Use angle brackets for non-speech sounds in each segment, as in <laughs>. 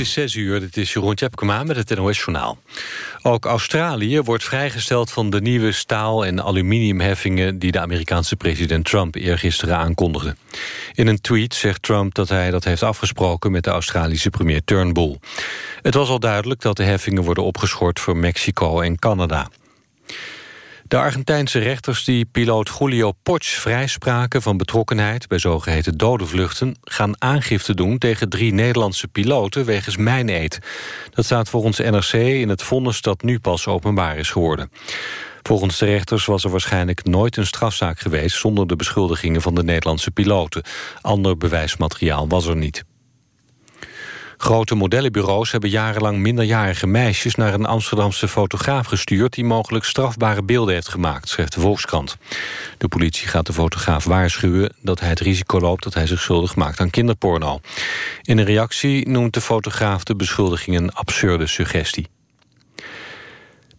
is 6 uur, dit is Jeroen Tjepkema met het NOS Journaal. Ook Australië wordt vrijgesteld van de nieuwe staal- en aluminiumheffingen... die de Amerikaanse president Trump eergisteren aankondigde. In een tweet zegt Trump dat hij dat heeft afgesproken... met de Australische premier Turnbull. Het was al duidelijk dat de heffingen worden opgeschort voor Mexico en Canada. De Argentijnse rechters die piloot Julio Potsch vrijspraken van betrokkenheid bij zogeheten dodenvluchten gaan aangifte doen tegen drie Nederlandse piloten wegens mijneed. Dat staat volgens NRC in het vonnis dat nu pas openbaar is geworden. Volgens de rechters was er waarschijnlijk nooit een strafzaak geweest zonder de beschuldigingen van de Nederlandse piloten. Ander bewijsmateriaal was er niet. Grote modellenbureaus hebben jarenlang minderjarige meisjes... naar een Amsterdamse fotograaf gestuurd... die mogelijk strafbare beelden heeft gemaakt, schrijft de Volkskrant. De politie gaat de fotograaf waarschuwen dat hij het risico loopt... dat hij zich schuldig maakt aan kinderporno. In een reactie noemt de fotograaf de beschuldiging een absurde suggestie.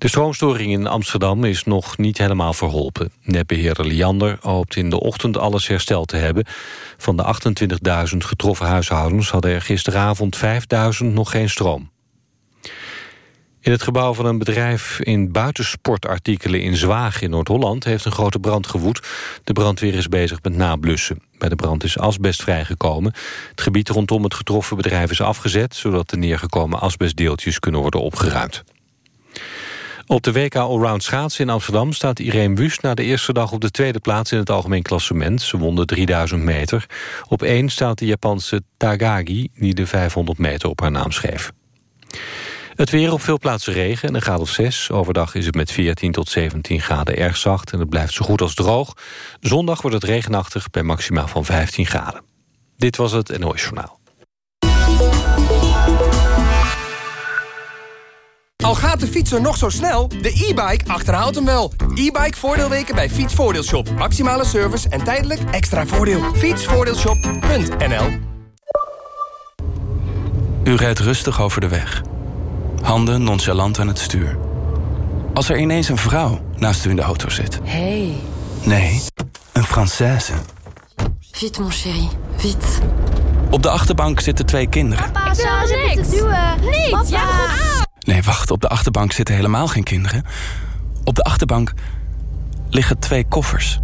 De stroomstoring in Amsterdam is nog niet helemaal verholpen. Netbeheerder Liander hoopt in de ochtend alles hersteld te hebben. Van de 28.000 getroffen huishoudens hadden er gisteravond 5.000 nog geen stroom. In het gebouw van een bedrijf in buitensportartikelen in Zwaag in Noord-Holland heeft een grote brand gewoed. De brandweer is bezig met nablussen. Bij de brand is asbest vrijgekomen. Het gebied rondom het getroffen bedrijf is afgezet, zodat de neergekomen asbestdeeltjes kunnen worden opgeruimd. Op de WK Allround schaatsen in Amsterdam staat Irene Wust... na de eerste dag op de tweede plaats in het algemeen klassement. Ze won de 3000 meter. Op één staat de Japanse Tagagi... die de 500 meter op haar naam schreef. Het weer op veel plaatsen regen en een graad of 6. Overdag is het met 14 tot 17 graden erg zacht... en het blijft zo goed als droog. Zondag wordt het regenachtig bij maximaal van 15 graden. Dit was het NOS Journaal. Al gaat de fietser nog zo snel, de e-bike achterhaalt hem wel. E-bike voordeelweken bij Fietsvoordeelshop. Maximale service en tijdelijk extra voordeel. Fietsvoordeelshop.nl U rijdt rustig over de weg. Handen nonchalant aan het stuur. Als er ineens een vrouw naast u in de auto zit. Hey. Nee, een Française. Vite, mon chéri. Vite. Op de achterbank zitten twee kinderen. Papa, ik wil niks. duwen. Niet, Papa. ja, goed. Nee, wacht, op de achterbank zitten helemaal geen kinderen. Op de achterbank liggen twee koffers.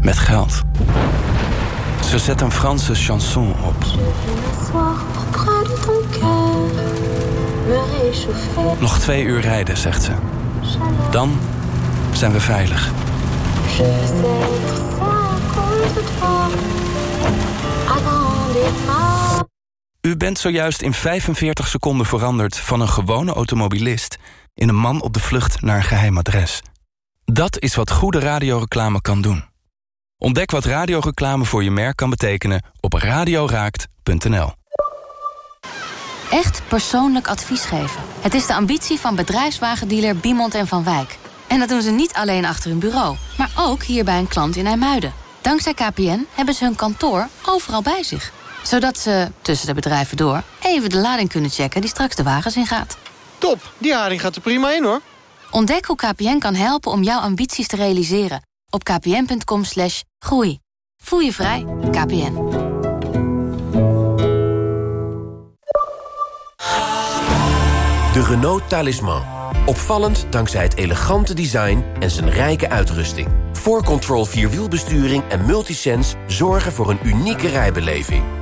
Met geld. Ze zet een Franse chanson op. Nog twee uur rijden, zegt ze. Dan zijn we veilig. U bent zojuist in 45 seconden veranderd van een gewone automobilist... in een man op de vlucht naar een geheim adres. Dat is wat goede radioreclame kan doen. Ontdek wat radioreclame voor je merk kan betekenen op radioraakt.nl. Echt persoonlijk advies geven. Het is de ambitie van bedrijfswagendealer Biemond en Van Wijk. En dat doen ze niet alleen achter hun bureau, maar ook hier bij een klant in IJmuiden. Dankzij KPN hebben ze hun kantoor overal bij zich. Zodat ze, tussen de bedrijven door, even de lading kunnen checken die straks de wagens ingaat. Top, die haring gaat er prima in hoor. Ontdek hoe KPN kan helpen om jouw ambities te realiseren. Op kpn.com slash groei. Voel je vrij, KPN. De Renault Talisman. Opvallend dankzij het elegante design en zijn rijke uitrusting. 4Control Vierwielbesturing en Multisense zorgen voor een unieke rijbeleving.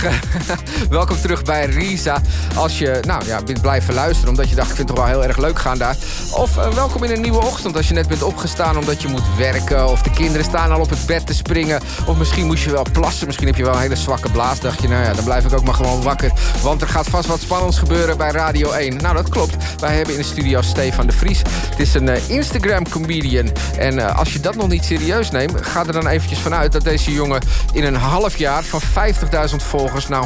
<laughs> Welkom terug bij Risa. Als je nou, ja, bent blijven luisteren omdat je dacht... ik vind het toch wel heel erg leuk gaan daar. Of uh, welkom in een nieuwe ochtend als je net bent opgestaan... omdat je moet werken of de kinderen staan al op het bed te springen. Of misschien moest je wel plassen. Misschien heb je wel een hele zwakke blaas. Dacht je, nou ja, dan blijf ik ook maar gewoon wakker. Want er gaat vast wat spannends gebeuren bij Radio 1. Nou, dat klopt. Wij hebben in de studio Stefan de Vries. Het is een uh, Instagram-comedian. En uh, als je dat nog niet serieus neemt... ga er dan eventjes vanuit dat deze jongen in een half jaar... van 50.000 volgers naar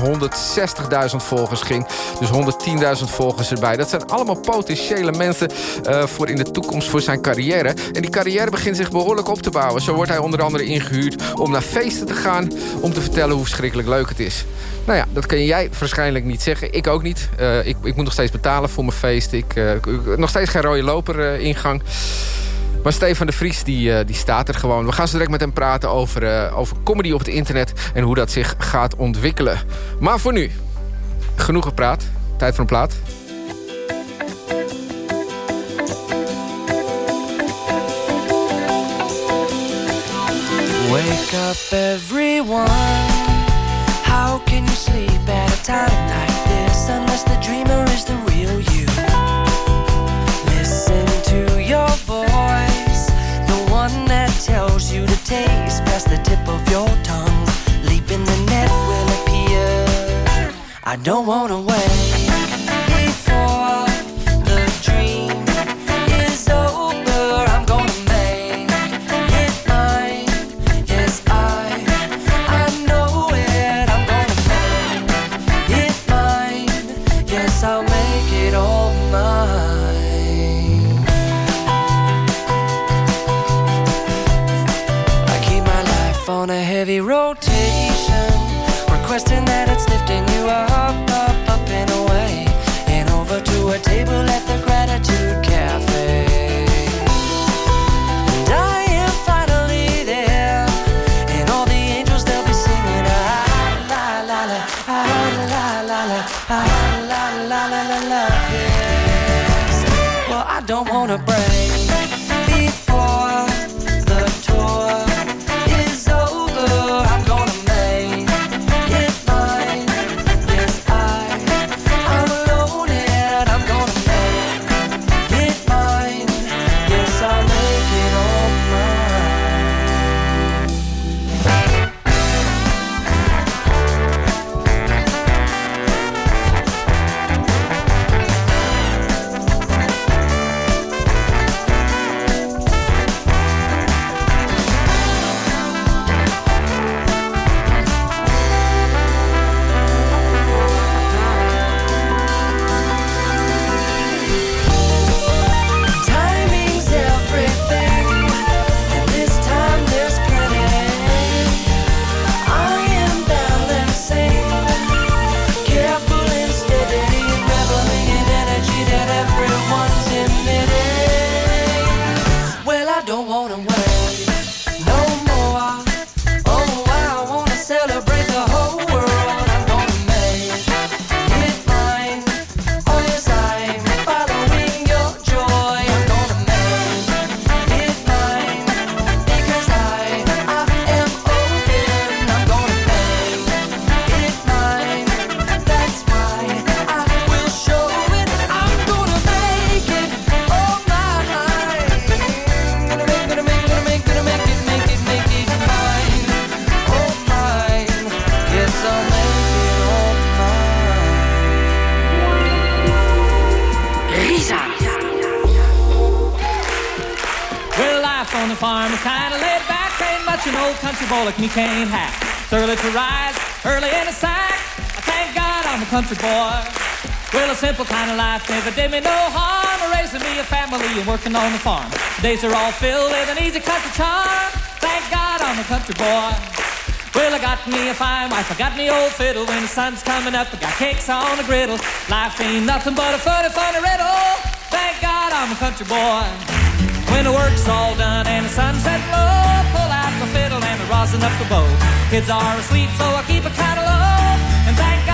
160.000 volgers ging. Dus 110.000 volgers erbij. Dat zijn allemaal potentiële mensen uh, voor in de toekomst voor zijn carrière. En die carrière begint zich behoorlijk op te bouwen. Zo wordt hij onder andere ingehuurd om naar feesten te gaan... om te vertellen hoe verschrikkelijk leuk het is. Nou ja, dat kun jij waarschijnlijk niet zeggen. Ik ook niet. Uh, ik, ik, moet nog steeds betalen voor mijn feest. Ik, uh, nog steeds geen rode loper ingang. Maar Stefan de Vries die, die staat er gewoon. We gaan zo direct met hem praten over, over comedy op het internet... en hoe dat zich gaat ontwikkelen. Maar voor nu, genoeg gepraat. Tijd voor een plaat. Wake up everyone How can you sleep at a time like this Unless the dreamer is the real you Listen to your voice The one that tells you to taste Past I don't wanna wait never did me no harm. Raising me a family and working on the farm. Days are all filled with an easy country charm. Thank God I'm a country boy. Well, I got me a fine wife, I got me old fiddle. When the sun's coming up, I got cakes on the griddle. Life ain't nothing but a funny, funny riddle. Thank God I'm a country boy. When the work's all done and the sun's sunset low, pull out the fiddle and the rosin up the bow. Kids are asleep, so I keep kinda low. And thank God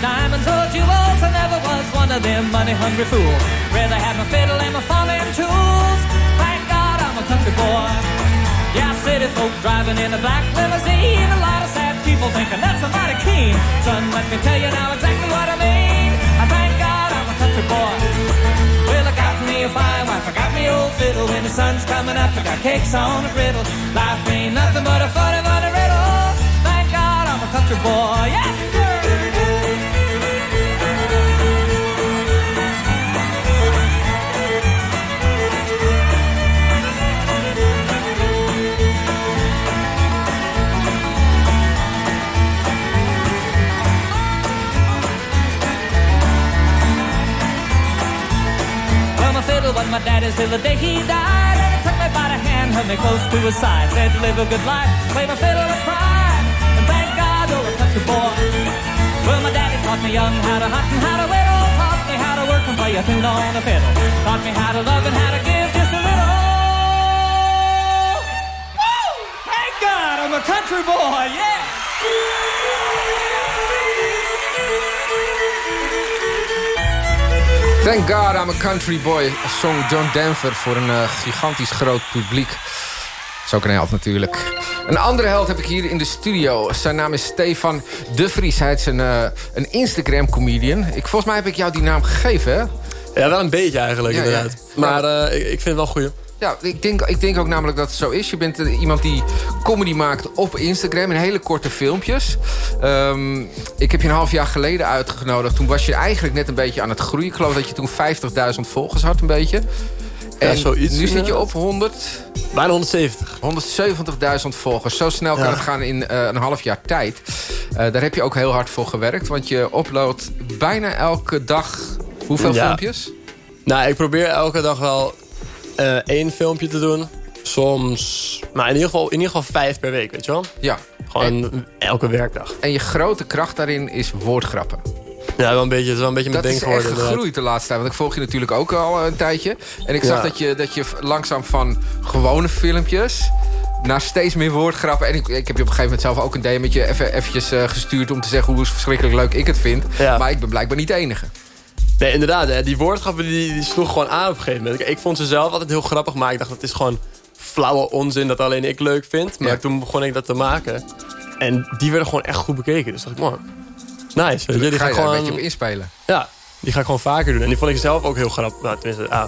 Diamonds or jewels. I never was one of them money-hungry fools. Rather have my fiddle and my farming tools. Thank God I'm a country boy. Yeah, city folk driving in a black limousine. A lot of sad people thinking that's a mighty keen. Son, let me tell you now exactly what I mean. I thank God I'm a country boy. Well, I got me a fine wife, I got me old fiddle. When the sun's coming up, I got cakes on a griddle. Life ain't nothing but a funny, funny riddle. Thank God I'm a country boy. Yes, my daddy's till the day he died. And he took me by the hand, held me close to his side. Said, live a good life, play my fiddle with pride. And thank God you're a country boy. Well, my daddy taught me young how to hunt and how to whittle. Taught me how to work and play a tune on the fiddle. Taught me how to love and how to give just a little. Woo! Thank God I'm a country boy, yeah! Thank God I'm a Country Boy, zong John Denver voor een eh, gigantisch groot publiek. Zo kan hij altijd natuurlijk. Een andere held heb ik hier in de studio. Zijn naam is Stefan De Vries. Hij is een, eh, een Instagram-comedian. Ik, volgens mij heb ik jou die naam gegeven, hè? Ja, wel een beetje eigenlijk, Ja, ja. inderdaad. Maar eh, ik, ik vind het wel goeie. Ja, ik denk, ik denk ook namelijk dat het zo is. Je bent eh, iemand die comedy maakt op Instagram in hele korte filmpjes. Ehm, ik heb je een half jaar geleden uitgenodigd. Toen was je eigenlijk net een beetje aan het groeien. Ik geloof dat je toen 50.000 volgers had een beetje. En zoiets, nu zit je op 100... Bijna 170. 170.000 volgers. Zo snel kan Ja. het gaan in eh, een half jaar tijd. Eh, daar heb je ook heel hard voor gewerkt. Want je uploadt bijna elke dag... Hoeveel Ja. filmpjes? Nou, ik probeer elke dag wel eh, één filmpje te doen. Soms, maar in ieder, geval, in ieder geval vijf per week, weet je wel? Ja. Gewoon elke werkdag. En je grote kracht daarin is woordgrappen. Ja, wel een beetje, het is wel een beetje mijn Dat ding is echt geworden. inderdaad. gegroeid de laatste tijd. Want ik volg je natuurlijk ook al een tijdje. En ik zag Ja. dat, je, dat je langzaam van gewone filmpjes... naar steeds meer woordgrappen. En ik, ik heb je op een gegeven moment zelf ook een DM'tje even eventjes eh, gestuurd... om te zeggen hoe verschrikkelijk leuk ik het vind. Ja. Maar ik ben blijkbaar niet de enige. Nee, inderdaad. Hè, die woordgrappen die, die sloegen gewoon aan op een gegeven moment. Ik, ik vond ze zelf altijd heel grappig, maar ik dacht dat is gewoon flauwe onzin dat alleen ik leuk vind. Maar Ja. toen begon ik dat te maken. En die werden gewoon echt goed bekeken. Dus dacht ik, man, nice. Weet je, die ga ik gewoon, een beetje op inspelen. Ja, die ga ik gewoon vaker doen. En die vond ik zelf ook heel grappig. Nou, tenminste, ah,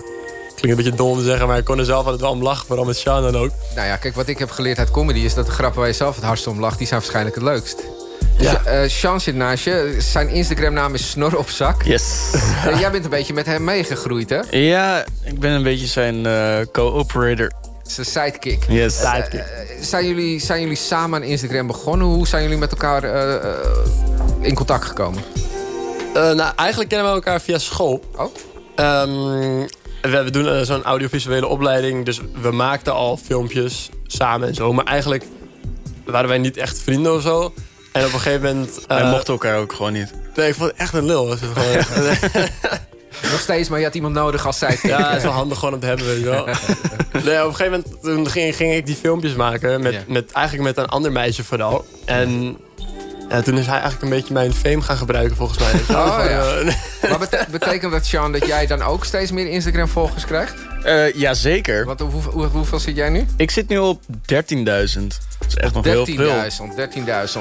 klinkt een beetje dom om te zeggen, maar ik kon er zelf altijd wel om lachen. Vooral met Sean dan ook. Nou ja, kijk, wat ik heb geleerd uit comedy... is dat de grappen waar je zelf het hardst om lacht... die zijn waarschijnlijk het leukst. Dus, Ja. eh, Sean zit naast je. Zijn Instagram-naam is Snor op zak. Yes. <laughs> Eh, jij bent een beetje met hem meegegroeid, hè? Ja, ik ben een beetje zijn eh, co-operator. Zijn sidekick. Yes. Eh, zijn, jullie, zijn jullie samen aan Instagram begonnen? Hoe zijn jullie met elkaar in contact gekomen? Eh, nou, eigenlijk kennen we elkaar via school. Oh? Ehm, we, we doen zo'n audiovisuele opleiding. Dus we maakten al filmpjes samen en zo. Maar eigenlijk waren wij niet echt vrienden of zo. En op een gegeven moment... Wij eh, mochten elkaar ook gewoon niet. Nee, ik vond het echt een lul. was het gewoon. <laughs> <laughs> Nog steeds, maar je had iemand nodig als sidekick. Ja, het is wel handig gewoon om te hebben, weet je wel. <laughs> Nee, op een gegeven moment toen ging, ging ik die filmpjes maken. Met, Ja. met, eigenlijk met een ander meisje vooral. En ja, toen is hij eigenlijk een beetje mijn fame gaan gebruiken, volgens mij. <laughs> Oh, ja. eh, <laughs> Maar bete- betekent dat, Sean, dat jij dan ook steeds meer Instagram-volgers krijgt? Eh ja, zeker. Want hoe, hoe- hoeveel zit jij nu? Ik zit nu op 13.000. Dat is echt nog heel veel. 13.000, 13.000.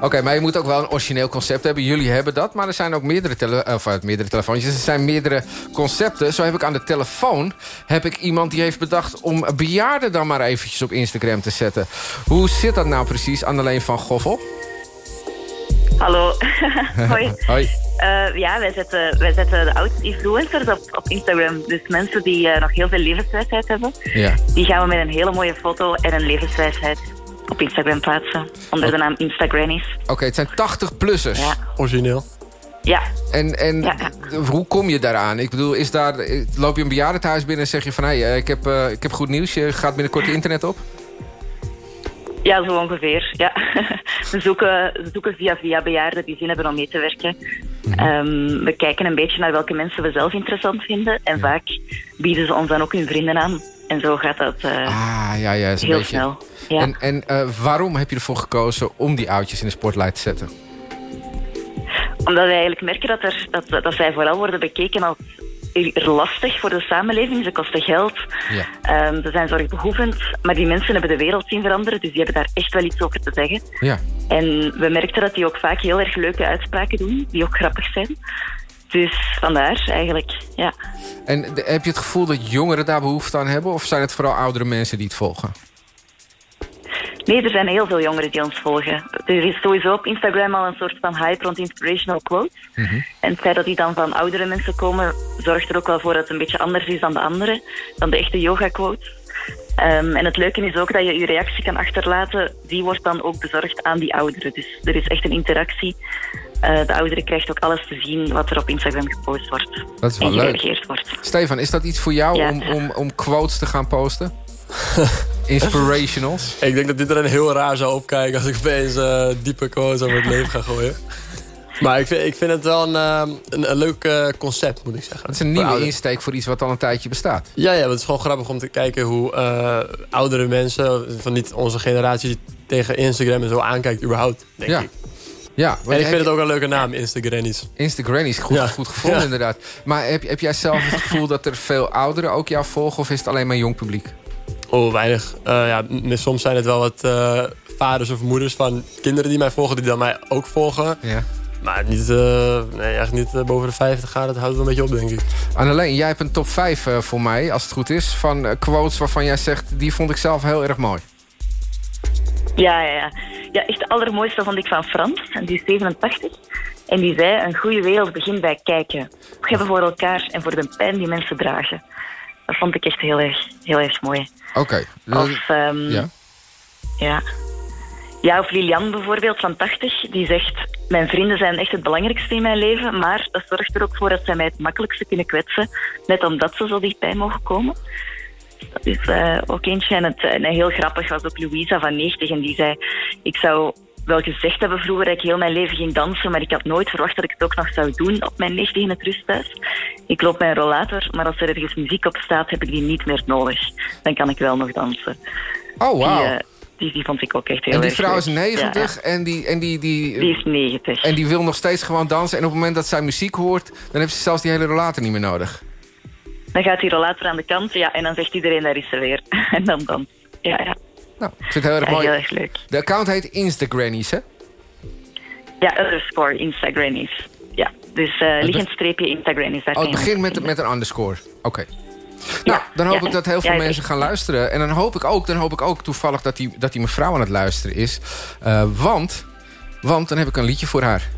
Oké, maar je moet ook wel een origineel concept hebben. Jullie hebben dat, maar er zijn ook meerdere, tele of, uh, meerdere telefoontjes. Er zijn meerdere concepten. Zo heb ik aan de telefoon heb ik iemand die heeft bedacht... om bejaarden dan maar eventjes op Instagram te zetten. Hoe zit dat nou precies, Anneleen van Goffel? Hallo. <laughs> Hoi. <laughs> Hoi. Eh, ja, wij zetten, wij zetten de oudste influencers op, op Instagram. Dus mensen die eh, nog heel veel levenswijsheid hebben. Ja. Die gaan we met een hele mooie foto en een levenswijsheid op Instagram plaatsen. Onder de naam Instagrannies. Oké, het zijn 80-plussers. Ja. Origineel. Ja. En, en Ja, hoe kom je daaraan? Ik bedoel, is daar, eh, loop je een bejaardentehuis binnen en zeg je van... hé, hey, ik, heb, eh, ik heb goed nieuws, je gaat binnenkort het internet op? Ja, zo ongeveer. Ja. <laughs> We, zoeken, we zoeken via via bejaarden die zin hebben om mee te werken. Mhm. Ehm, we kijken een beetje naar welke mensen we zelf interessant vinden. En vaak bieden ze ons dan ook hun vrienden aan. En zo gaat dat eh, Ah, ja, ja, is heel beetje... snel. Ja. En, en eh, waarom heb je ervoor gekozen om die oudjes in de spotlight te zetten? Omdat wij eigenlijk merken dat, er, dat, dat zij vooral worden bekeken als lastig voor de samenleving. Ze kosten geld. Ja. Ehm, ze zijn zorgbehoevend. Maar die mensen hebben de wereld zien veranderen. Dus die hebben daar echt wel iets over te zeggen. Ja. En we merkten dat die ook vaak heel erg leuke uitspraken doen. Die ook grappig zijn. Dus vandaar eigenlijk, ja. En heb je het gevoel dat jongeren daar behoefte aan hebben? Of zijn het vooral oudere mensen die het volgen? Nee, er zijn heel veel jongeren die ons volgen. Er is sowieso op Instagram al een soort van hype rond inspirational quotes. En het feit dat die dan van oudere mensen komen, zorgt er ook wel voor dat het een beetje anders is dan de andere, dan de echte yoga quotes. Ehm, en het leuke is ook dat je je reactie kan achterlaten. Die wordt dan ook bezorgd aan die ouderen. Dus er is echt een interactie. Eh, de oudere krijgt ook alles te zien wat er op Instagram gepost wordt. Dat is wel en leuk. wordt. Stefan, is dat iets voor jou Ja. om, om, om quotes te gaan posten? <laughs> Inspirationals? Ik denk dat iedereen heel raar zou opkijken... als ik opeens eh, diepe quotes over het leven ga gooien. Maar ik vind, ik vind het wel een, eh, een, een leuk eh, concept, moet ik zeggen. Dat is een nieuwe insteek voor iets wat al een tijdje bestaat. Ja, ja, het is gewoon grappig om te kijken hoe oudere mensen... van niet onze generatie tegen Instagram en zo aankijkt überhaupt, denk Ja. ik. Ja, En ik vind het ook een leuke naam, Instagrannies. Instagranny is goed, Ja. goed gevonden Ja. inderdaad. Maar heb, heb jij zelf het gevoel dat er veel ouderen ook jou volgen... of is het alleen maar jong publiek? Oh, weinig. Eh, ja, soms zijn het wel wat eh, vaders of moeders van kinderen die mij volgen... die dan mij ook volgen. Ja. Maar niet, eh, nee, echt niet boven de 50 gaan. Dat houdt wel een beetje op, denk ik. Annelien, jij hebt een top 5 eh, voor mij, als het goed is... van quotes waarvan jij zegt, die vond ik zelf heel erg mooi. Ja, ja, ja. Ja, echt het allermooiste vond ik van Frans. En die is 87. En die zei, een goede wereld begint bij kijken. Opgeven voor elkaar en voor de pijn die mensen dragen. Dat vond ik echt heel erg, heel erg mooi. Oké. Of, ehm, ja. ja. Ja, of Lilian bijvoorbeeld van 80, die zegt... Mijn vrienden zijn echt het belangrijkste in mijn leven, maar dat zorgt er ook voor dat zij mij het makkelijkste kunnen kwetsen, net omdat ze zo dichtbij mogen komen. Dat is eh, ook eentje. En, het, en heel grappig was ook Louisa van 90 en die zei... Ik zou wel gezegd hebben vroeger dat ik heel mijn leven ging dansen, maar ik had nooit verwacht dat ik het ook nog zou doen op mijn 90 in het rusthuis. Ik loop mijn rollator, maar als er ergens muziek op staat, heb ik die niet meer nodig. Dan kan ik wel nog dansen. Oh, wauw. Die, eh, die, die vond ik ook echt heel En die erg vrouw is leuk. 90 Ja, En, die, en die, die, ja. Die is 90. En die wil nog steeds gewoon dansen. En op het moment dat zij muziek hoort... dan heeft ze zelfs die hele rollator niet meer nodig. Dan gaat die rollator aan de kant, ja, en dan zegt iedereen, daar is ze weer. <laughs> en dan dan. Ja, ja. Nou, ik vind het heel erg mooi. heel erg leuk. De account heet Instagrannies, hè? Ja, underscore Instagrannies. Ja, dus eh liggend streepje Instagrannies. daar Oh, het begint met, met een underscore. Oké. Nou, dan hoop ja, ik dat heel veel ja, mensen gaan luisteren. En dan hoop ik ook, dan hoop ik ook toevallig dat die, dat die mevrouw aan het luisteren is. Eh, want, want dan heb ik een liedje voor haar.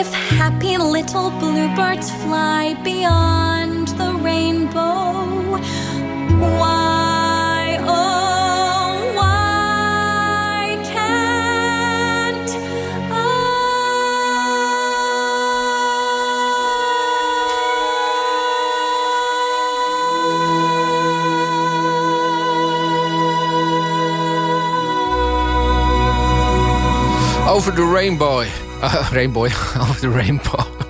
If happy little bluebirds fly beyond the rainbow, why, oh, why can't I? Over the Rainbow. Uh, Rainbow <laughs> of the Rainbow.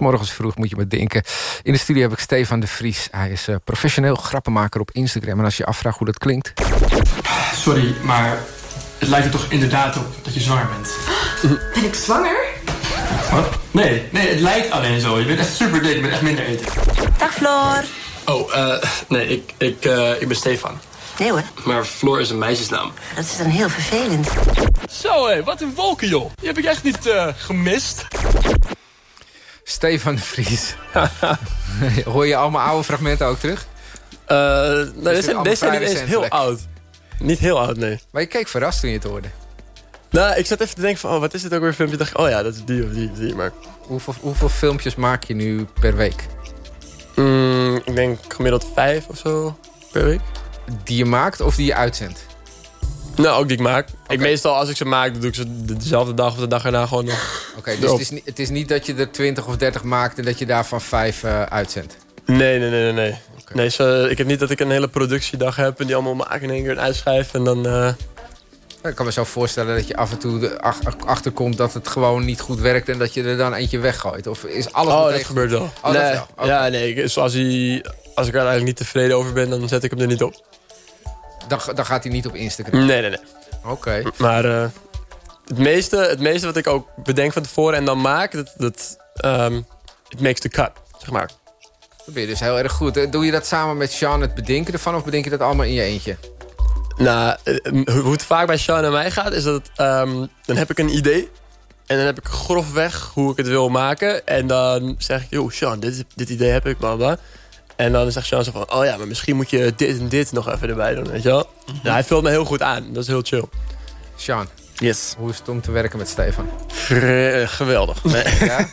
Morgens vroeg moet je me denken. In de studio heb ik Stefan de Vries. Hij is eh, professioneel grappenmaker op Instagram. En als je afvraagt hoe dat klinkt... Sorry, maar het lijkt er toch inderdaad op dat je zwanger bent. <gasps> Ben ik zwanger? Wat? Nee, nee, het lijkt alleen zo. Je bent echt super dik, je bent echt minder eten. Dag Floor. Oh, eh, nee, ik, ik, eh, ik ben Stefan. Nee hoor, Maar Floor is een meisjesnaam. dat is dan heel vervelend. Zo hé, wat een wolken joh. Die heb ik echt niet eh, gemist. Stefan de Vries. <laughs> Hoor je allemaal oude fragmenten ook terug? Eh, dit deze zijn, allemaal deze zijn niet eens heel oud. Niet heel oud, nee. Maar je keek verrast toen je het hoorde. Nou, ik zat even te denken van, oh, wat is dit ook weer een filmpje? Dacht, oh ja, dat is die of die of die, maar... Hoeveel, hoeveel filmpjes maak je nu per week? Mm, ik denk gemiddeld vijf of zo per week. Die je maakt of die je uitzendt? Nou, ook die ik maak. Ik meestal, als ik ze maak, dan doe ik ze dezelfde dag of de dag erna gewoon nog. Oké, dus het is, niet, het is niet dat je er 20 of 30 maakt en dat je daarvan vijf eh, uitzendt. Nee, nee, nee, nee. nee. nee ze, ik heb niet dat ik een hele productiedag heb en die allemaal maak in één keer en uitschrijf en dan... eh, Ik kan me zo voorstellen dat je af en toe achterkomt dat het gewoon niet goed werkt en dat je er dan eentje weggooit. Of is alles oh, dat gebeurt wel. Oh, nee, dat wel. Oké. Ja, nee. Zoals hij, als ik er eigenlijk niet tevreden over ben, dan zet ik hem er niet op. Dan, dan gaat hij niet op Instagram? Nee, nee, nee. Oké. Maar eh, het, meeste, het meeste wat ik ook bedenk van tevoren en dan maak, dat, dat ehm, it makes the cut, zeg maar. Dan ben je dus heel erg goed. Eh, Doe je dat samen met Sean het bedenken ervan of bedenk je dat allemaal in je eentje? Nou, eh, hoe het vaak bij Sean en mij gaat, is dat ehm, dan heb ik een idee. En dan heb ik grofweg hoe ik het wil maken. En dan zeg ik, joh, Sean, dit, dit idee heb ik, bla bla. En dan zegt Sean zo van, oh ja, maar misschien moet je dit en dit nog even erbij doen, weet je wel. Nou, hij vult me heel goed aan, dat is heel chill. Sean, Yes. hoe is het om te werken met Stefan? Vre- geweldig. Nee. <laughs> Ja?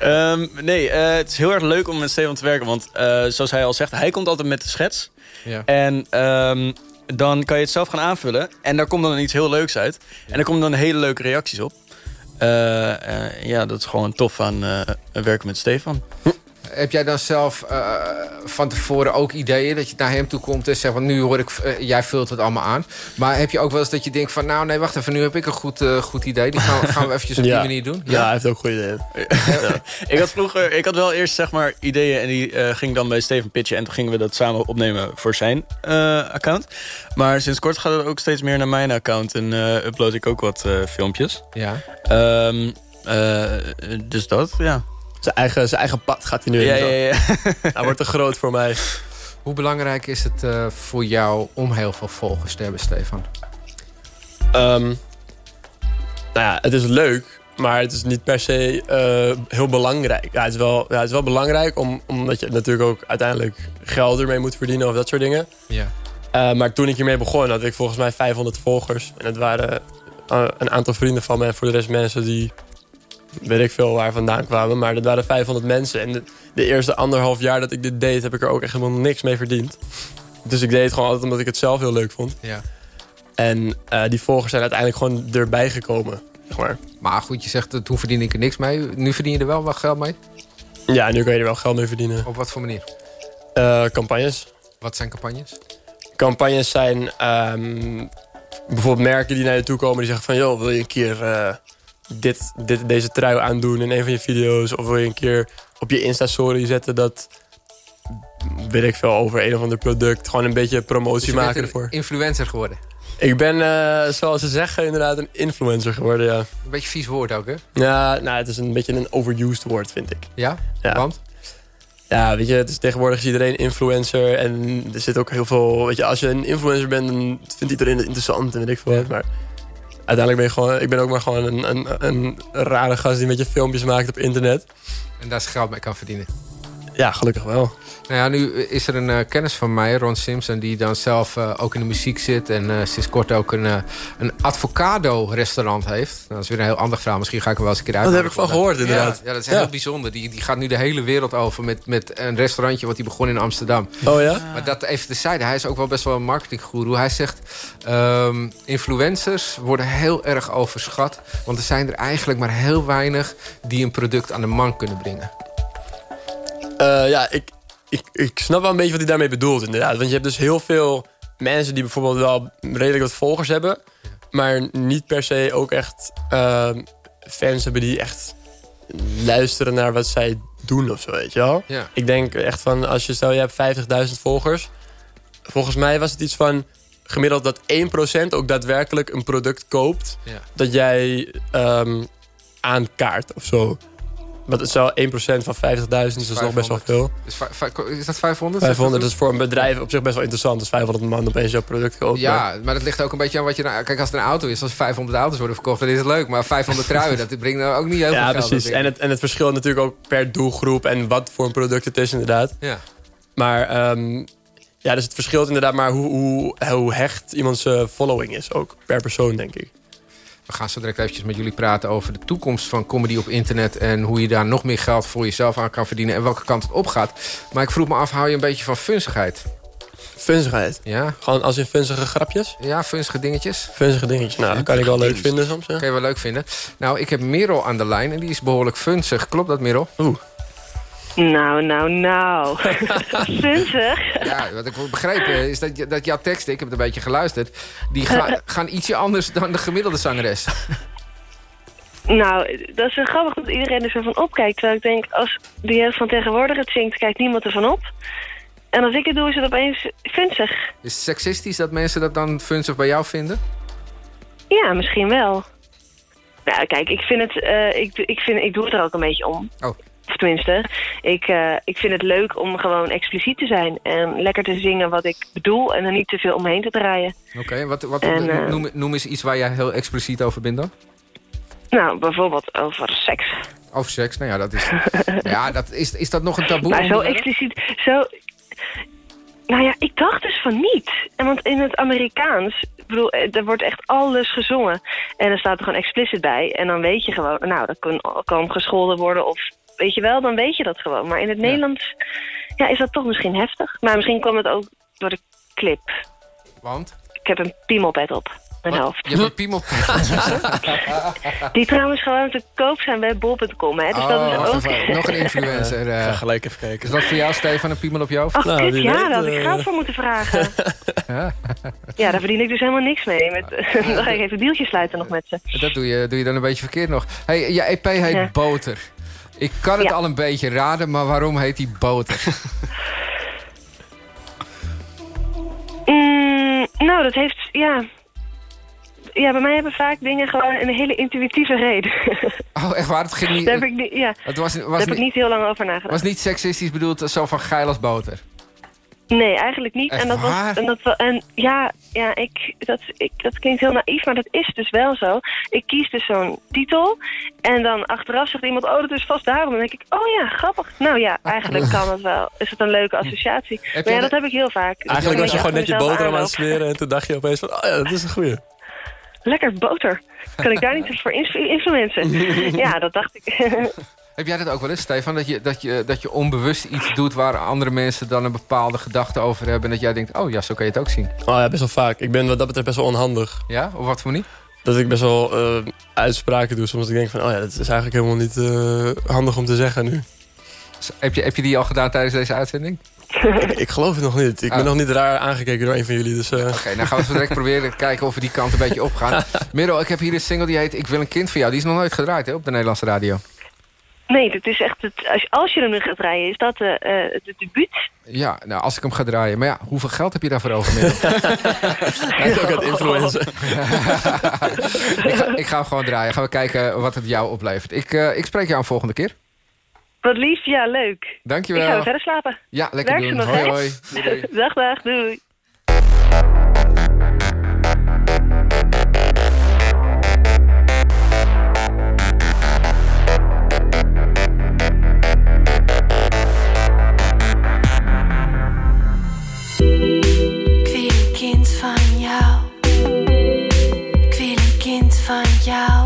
Ehm, nee, eh, het is heel erg leuk om met Stefan te werken. Want eh, zoals hij al zegt, hij komt altijd met de schets. Ja. En ehm, dan kan je het zelf gaan aanvullen. En daar komt dan iets heel leuks uit. En daar komen dan hele leuke reacties op. Eh, eh, ja, dat is gewoon tof aan eh, werken met Stefan. Heb jij dan zelf eh, van tevoren ook ideeën dat je naar hem toe komt en zegt van nu hoor ik, eh, jij vult het allemaal aan. Maar heb je ook wel eens dat je denkt van nou nee wacht even, nu heb ik een goed, eh, goed idee. Die gaan, we- gaan we eventjes op <laughs> die Ja. manier doen? Ja, hij heeft ook goede ideeën. <laughs> ik had vroeger, ik had wel eerst zeg maar ideeën en die ging dan bij Steven pitchen. En toen gingen we dat samen opnemen voor zijn account. Maar sinds kort gaat het ook steeds meer naar mijn account en upload ik ook wat filmpjes. Ja. Ehm, eh, dus dat, ja. Zijn eigen, zijn eigen pad gaat hij nu Ja, in. ja, ja. <laughs> Hij wordt te groot voor mij. Hoe belangrijk is het eh, voor jou om heel veel volgers te hebben, Stefan? Ehm, nou ja, het is leuk, maar het is niet per se eh, heel belangrijk. Ja, het, is wel, ja, het is wel belangrijk, om, omdat je natuurlijk ook uiteindelijk geld ermee moet verdienen of dat soort dingen. Ja. Eh, maar toen ik hiermee begon, had ik volgens mij 500 volgers. En het waren een aantal vrienden van me en voor de rest mensen die weet ik veel waar vandaan kwamen. Maar dat waren 500 mensen. En de, de eerste anderhalf jaar dat ik dit deed, heb ik er ook echt helemaal niks mee verdiend. Dus ik deed het gewoon altijd omdat ik het zelf heel leuk vond. Ja. En eh, die volgers zijn uiteindelijk gewoon erbij gekomen. Zeg maar. Maar goed, je zegt, toen verdien ik er niks mee. Nu verdien je er wel wat geld mee? Ja, nu kan je er wel geld mee verdienen. Op wat voor manier? Eh, campagnes. Wat zijn campagnes? Campagnes zijn ehm, bijvoorbeeld merken die naar je toe komen... die zeggen van, joh, wil je een keer eh, dit, dit, deze trui aandoen in een van je video's... of wil je een keer op je Insta-story zetten dat... weet ik veel, over een of ander product. Gewoon een beetje promotie Dus maken een ervoor. influencer geworden. Ik ben, eh, zoals ze zeggen, inderdaad een influencer geworden, ja. Een beetje vies woord ook, hè? Ja, nou, het is een beetje een overused woord, vind ik. Ja? Ja. Want? Ja, weet je, het is tegenwoordig is iedereen influencer. En er zit ook heel veel... Weet je, als je een influencer bent, dan vindt iedereen het interessant en weet ik veel. Maar uiteindelijk ben je gewoon... Ik ben ook maar gewoon een, een, een rare gast die een beetje filmpjes maakt op internet. En daar geld mee kan verdienen. Ja, gelukkig wel. Nou ja, nu is er een eh, kennis van mij, Ron Simpson... die dan zelf eh, ook in de muziek zit... en eh, sinds kort ook een, eh, een avocado-restaurant heeft. Nou, dat is weer een heel ander verhaal. Misschien ga ik hem wel eens een keer uit. Dat heb ik van gehoord, inderdaad. Ja, ja, dat is Ja. heel bijzonder. Die, die gaat nu de hele wereld over met, met een restaurantje... wat hij begon in Amsterdam. Oh ja? Maar dat even terzijde. Hij is ook wel best wel een marketinggoeroe. Hij zegt, ehm, influencers worden heel erg overschat. Want er zijn er eigenlijk maar heel weinig... die een product aan de man kunnen brengen. Eh, ja, ik, ik, ik snap wel een beetje wat hij daarmee bedoelt, inderdaad. Want je hebt dus heel veel mensen die bijvoorbeeld wel redelijk wat volgers hebben... maar niet per se ook echt ehm, fans hebben die echt luisteren naar wat zij doen of zo, weet je wel. Ja. Ik denk echt van, als je stel je hebt 50.000 volgers. Volgens mij was het iets van gemiddeld dat 1% ook daadwerkelijk een product koopt. Ja. Dat jij ehm, aankaart of zo. Want het zou 1% van 50.000 is dus nog best wel veel. Is, is dat 500? 500 is voor een bedrijf op zich best wel interessant. Dus 500 man opeens jouw product koopt. Ja, maar dat ligt ook een beetje aan wat je... Nou, kijk, als het een auto is, als 500 auto's worden verkocht, dan is het leuk. Maar 500 truien, dat brengt nou ook niet heel veel Ja, geld. precies. En het, en het verschilt natuurlijk ook per doelgroep en wat voor een product het is inderdaad. Ja. Maar ehm, ja, dus het verschilt inderdaad maar hoe, hoe, hoe hecht iemands following is. Ook per persoon, denk ik. We gaan zo direct eventjes met jullie praten over de toekomst van comedy op internet... en hoe je daar nog meer geld voor jezelf aan kan verdienen... en welke kant het op gaat. Maar ik vroeg me af, hou je een beetje van funzigheid? Funzigheid? Ja. Gewoon als in funzige grapjes? Ja, funzige dingetjes. Funzige dingetjes. Nou, dat kan ik wel leuk vinden soms. Ja. Kan je wel leuk vinden. Nou, ik heb Merel aan de lijn en die is behoorlijk funzig. Klopt dat, Merel? Oeh. Nou, nou, nou. <laughs> Funzig. Ja, wat ik heb begrepen is dat, dat jouw teksten, ik heb het een beetje geluisterd... die ga- gaan ietsje anders dan de gemiddelde zangeres. <laughs> Nou, dat is zo grappig dat iedereen er zo van opkijkt. Terwijl ik denk, als de jeugd van tegenwoordig het zingt, kijkt niemand er van op. En als ik het doe, is het opeens funzig. Is het seksistisch dat mensen dat dan funzig bij jou vinden? Ja, misschien wel. Nou, kijk, ik vind het, eh, ik, ik, vind, ik doe het er ook een beetje om. Oh. Of tenminste, ik, eh, ik vind het leuk om gewoon expliciet te zijn. En lekker te zingen wat ik bedoel en er niet te veel omheen te draaien. Oké, wat, wat, En, eh, noem, noem eens iets waar jij heel expliciet over bent dan. Nou, bijvoorbeeld over seks. Over seks, nou ja, dat is... <laughs> ja, dat, is, is dat nog een taboe? Maar zo expliciet, zo... Nou ja, ik dacht dus van niet. En want in het Amerikaans, ik bedoel, eh, er wordt echt alles gezongen. En er staat er gewoon explicit bij. En dan weet je gewoon, nou, dat kan, kan gescholden worden of... Weet je wel, dan weet je dat gewoon. Maar in het Nederlands ja, is dat toch misschien heftig. Maar misschien kwam het ook door de clip. Want? Ik heb een piemelpet op mijn Wat? hoofd. Je hebt een piemel. <laughs> Die trouwens gewoon te koop zijn bij bol.com. Hè? Dus Oh, dat is wacht ook... even. Nog een influencer. gelijk even kijken. Is dat voor jou, Stefan, een piemel op je hoofd? Ach, Nou, kut, wie ja, weet, daar had ik eh. geld voor moeten vragen. <laughs> Ja. Ja, daar verdien ik dus helemaal niks mee. Met, <laughs> dan ga ik even deeltjes sluiten nog met ze. Dat doe je, doe je dan een beetje verkeerd nog. Hey, je EP heet Ja. Boter. Ik kan het Ja. al een beetje raden, maar waarom heet die Boter? <laughs> Mm, nou, dat heeft, ja... Ja, bij mij hebben vaak dingen gewoon een hele intuïtieve reden. <laughs> Oh, echt waar? Het ging niet... Daar heb ik, niet, ja, Het was, was, daar heb ik niet, niet heel lang over nagedacht. was niet seksistisch bedoeld, zo van geil als boter. Nee, eigenlijk niet. Echt en dat waar? was en dat en ja, ja, ik dat ik dat klinkt heel naïef, maar dat is dus wel zo. Ik kies dus zo'n titel en dan achteraf zegt iemand, oh, dat is vast daarom. Dan denk ik, oh ja, grappig. Nou ja, eigenlijk kan het wel. Is het een leuke associatie? maar ja, dat heb ik heel vaak. Eigenlijk was je gewoon net je boterham aan het smeren en toen dacht je opeens van, oh ja, dat is een goeie. Lekker boter. Kan ik daar niet voor influ- influencen? <laughs> ja, dat dacht ik. <laughs> Heb jij dat ook wel eens, Stefan? Dat je, dat, je, dat je onbewust iets doet waar andere mensen dan een bepaalde gedachte over hebben... en dat jij denkt, oh ja, zo kan je het ook zien. Oh ja, best wel vaak. Ik ben wat dat betreft best wel onhandig. Ja? Op wat voor manier? Dat ik best wel eh, uitspraken doe. Soms dat ik denk van, oh ja, dat is eigenlijk helemaal niet eh, handig om te zeggen nu. Heb je, heb je die al gedaan tijdens deze uitzending? <laughs> ik, ik geloof het nog niet. Ik ben Ah. nog niet raar aangekeken door een van jullie. Dus, eh, Oké, nou gaan we zo direct <laughs> proberen te kijken of we die kant een beetje opgaan. <laughs> Merel, ik heb hier een single die heet Ik wil een kind van jou. Die is nog nooit gedraaid hè, op de Nederlandse radio. Nee, dit is echt het, als, als je er nu gaat rijden, is dat de, eh de debuut. Ja, nou, als ik hem ga draaien. Maar ja, hoeveel geld heb je daarvoor over? <laughs> <laughs> Hij is ook aan het influencen. <laughs> ik, ga, ik ga hem gewoon draaien. Gaan we kijken wat het jou oplevert. Ik, eh, ik spreek jou een volgende keer. Wat lief, ja, leuk. Dankjewel. Ik ga weer verder slapen. Ja, lekker Werk doen. nog, Hoi, hoi. Dag, dag, doei. Van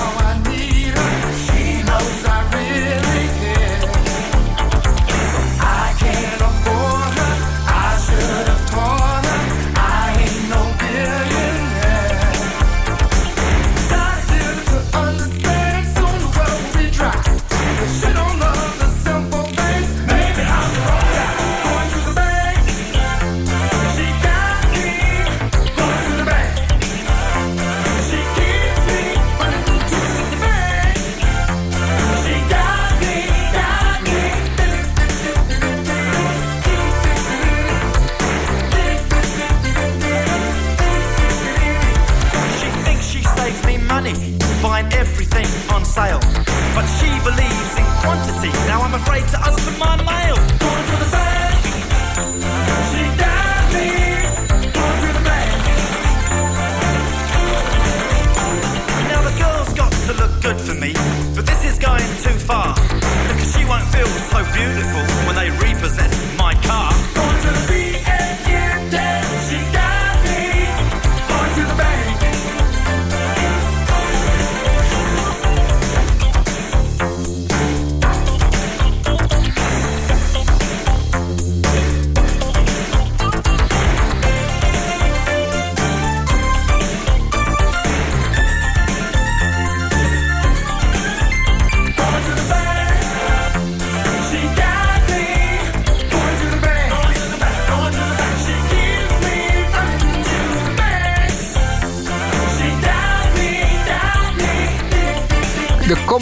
tale. But she believes in quantity. Now I'm afraid to open my mail. Going to the bank. She died me. Going to the bank. Now the girl's got to look good for me. But this is going too far. Because she won't feel so beautiful when they repossess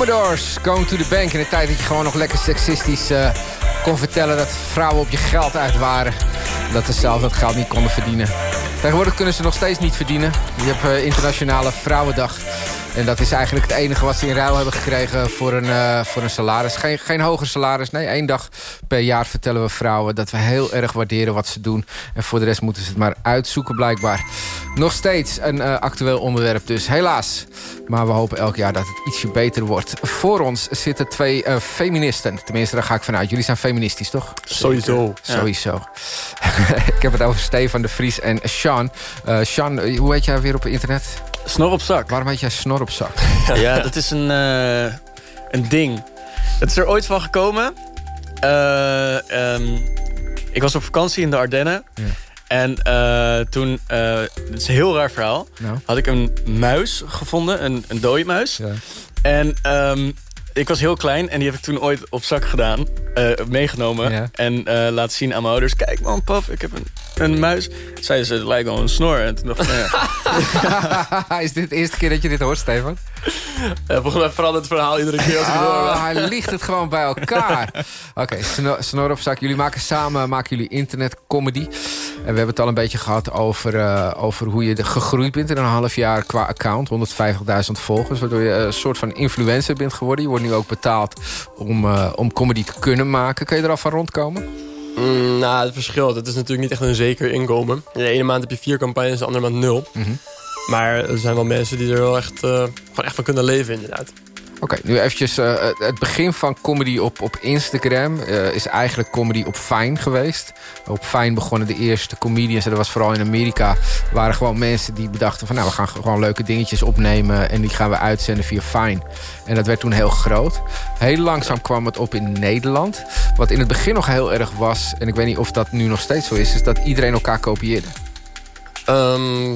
Commodores, Going to the Bank. In de tijd dat je gewoon nog lekker seksistisch eh, kon vertellen... dat vrouwen op je geld uit waren. Dat ze zelf dat geld niet konden verdienen. Tegenwoordig kunnen ze nog steeds niet verdienen. Je hebt eh, Internationale Vrouwendag. En dat is eigenlijk het enige wat ze in ruil hebben gekregen voor een, eh, voor een salaris. Geen, geen hoger salaris. Nee, één dag per jaar vertellen we vrouwen dat we heel erg waarderen wat ze doen. En voor de rest moeten ze het maar uitzoeken blijkbaar. Nog steeds een eh, actueel onderwerp dus, helaas. Maar we hopen elk jaar dat het ietsje beter wordt. Voor ons zitten twee eh, feministen. Tenminste, daar ga ik vanuit. Jullie zijn feministisch, toch? Sowieso. Ja. Sowieso. <laughs> ik heb het over Stefan de Vries en Sean. Sean, hoe heet jij weer op internet? Snor op zak. Waarom heet jij Snor op zak? <laughs> Ja, dat is een, eh, een ding. Het is er ooit van gekomen. Eh, ehm, ik was op vakantie in de Ardennen. En eh, toen, eh het is een heel raar verhaal, Nou. had ik een muis gevonden, een, een dode muis. En ehm, ik was heel klein en die heb ik toen ooit op zak gedaan, eh, meegenomen. Ja. En eh, laten zien aan mijn ouders. Kijk man, pap, ik heb een, een muis. Zeiden ze, het lijkt wel een snor. En toen dacht ik, nou ja. <laughs> is dit de eerste keer dat je dit hoort, Stefan? Eh, volgens mij verandert het verhaal iedere keer als ik. Oh, hij ligt het gewoon bij elkaar. Oké, snor, snor op zak. Jullie maken samen maken jullie internetcomedy. En we hebben het al een beetje gehad over, eh, over hoe je gegroeid bent in een half jaar qua account. 150.000 volgers, waardoor je een soort van influencer bent geworden. Je wordt nu ook betaald om, eh, om comedy te kunnen maken. Kun je er al van rondkomen? Mm, nou, het verschilt. Het is natuurlijk niet echt een zeker inkomen. De ene maand heb je vier campagnes, de andere maand nul. Mhm. Maar er zijn wel mensen die er wel echt, eh, gewoon echt van kunnen leven, inderdaad. Oké, nu eventjes eh, het begin van comedy op, op Instagram eh, is eigenlijk comedy op Vine geweest. Op Vine begonnen de eerste comedians, en dat was vooral in Amerika, waren gewoon mensen die bedachten van nou we gaan gewoon leuke dingetjes opnemen en die gaan we uitzenden via Vine. En dat werd toen heel groot. Heel langzaam kwam het op in Nederland. Wat in het begin nog heel erg was, en ik weet niet of dat nu nog steeds zo is, is dat iedereen elkaar kopieerde. Ehm,